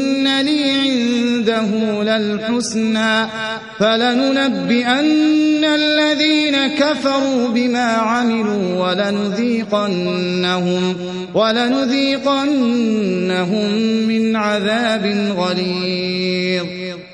لِي عِندَهُ لَلْحُسْنَىٰ فَلَنُنَبِّئَنَّ الَّذِينَ كَفَرُوا بِمَا عَمِلُوا وَلَنُذِيقَنَّهُم مِّنْ عَذَابٍ غَلِيظٍ.